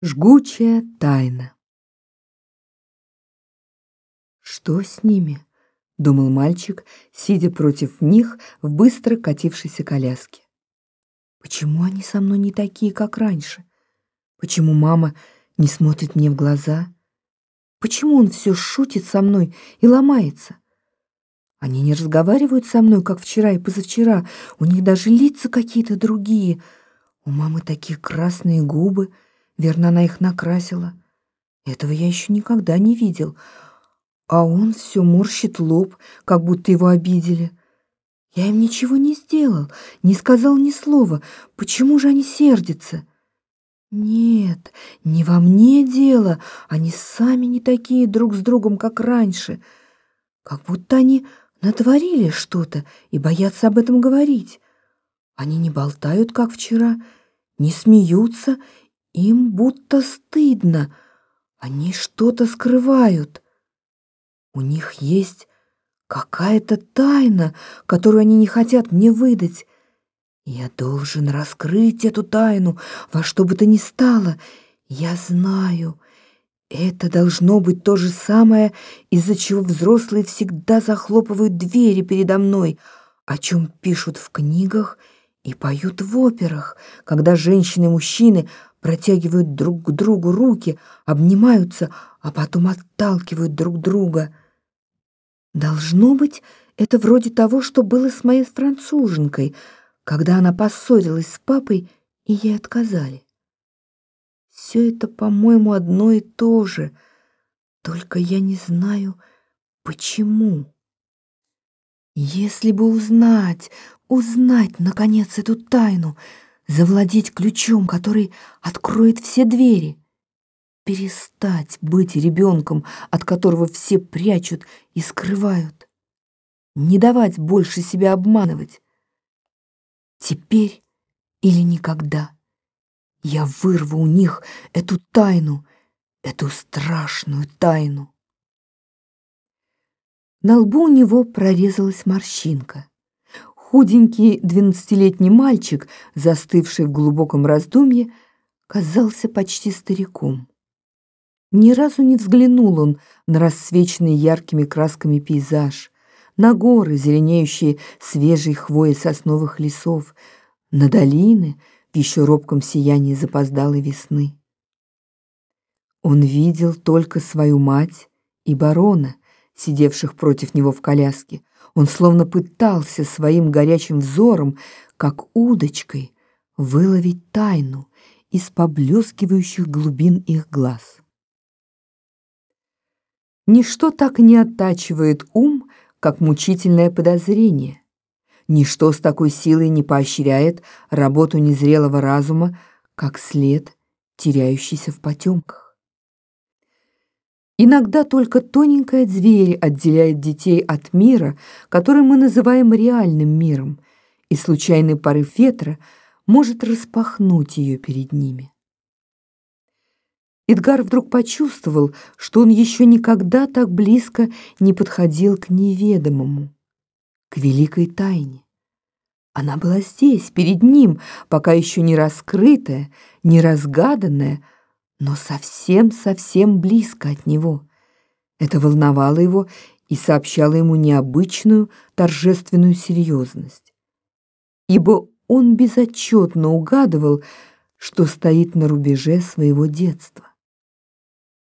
Жгучая тайна. Что с ними? думал мальчик, сидя против них в быстро катившейся коляске. Почему они со мной не такие, как раньше? Почему мама не смотрит мне в глаза? Почему он все шутит со мной и ломается? Они не разговаривают со мной, как вчера и позавчера. У них даже лица какие-то другие. У мамы такие красные губы — Верно, она их накрасила. Этого я еще никогда не видел. А он все морщит лоб, как будто его обидели. Я им ничего не сделал, не сказал ни слова. Почему же они сердятся? Нет, не во мне дело. Они сами не такие друг с другом, как раньше. Как будто они натворили что-то и боятся об этом говорить. Они не болтают, как вчера, не смеются им будто стыдно. Они что-то скрывают. У них есть какая-то тайна, которую они не хотят мне выдать. Я должен раскрыть эту тайну во что бы то ни стало. Я знаю, это должно быть то же самое, из-за чего взрослые всегда захлопывают двери передо мной, о чем пишут в книгах и поют в операх, когда женщины и мужчины протягивают друг к другу руки, обнимаются, а потом отталкивают друг друга. Должно быть, это вроде того, что было с моей француженкой, когда она поссорилась с папой, и ей отказали. Все это, по-моему, одно и то же, только я не знаю, почему. Если бы узнать, узнать, наконец, эту тайну — завладеть ключом, который откроет все двери, перестать быть ребенком, от которого все прячут и скрывают, не давать больше себя обманывать. Теперь или никогда я вырву у них эту тайну, эту страшную тайну. На лбу у него прорезалась морщинка. Худенький двенадцатилетний мальчик, застывший в глубоком раздумье, казался почти стариком. Ни разу не взглянул он на рассвеченный яркими красками пейзаж, на горы, зеленеющие свежей хвоей сосновых лесов, на долины в еще робком сиянии запоздалой весны. Он видел только свою мать и барона, сидевших против него в коляске, он словно пытался своим горячим взором, как удочкой, выловить тайну из поблескивающих глубин их глаз. Ничто так не оттачивает ум, как мучительное подозрение. Ничто с такой силой не поощряет работу незрелого разума, как след, теряющийся в потемках. Иногда только тоненькая дверь отделяет детей от мира, который мы называем реальным миром, и случайный порыв ветра может распахнуть ее перед ними. Эдгар вдруг почувствовал, что он еще никогда так близко не подходил к неведомому, к великой тайне. Она была здесь, перед ним, пока еще не раскрытая, не разгаданная, но совсем-совсем близко от него. Это волновало его и сообщало ему необычную торжественную серьезность. Ибо он безотчетно угадывал, что стоит на рубеже своего детства.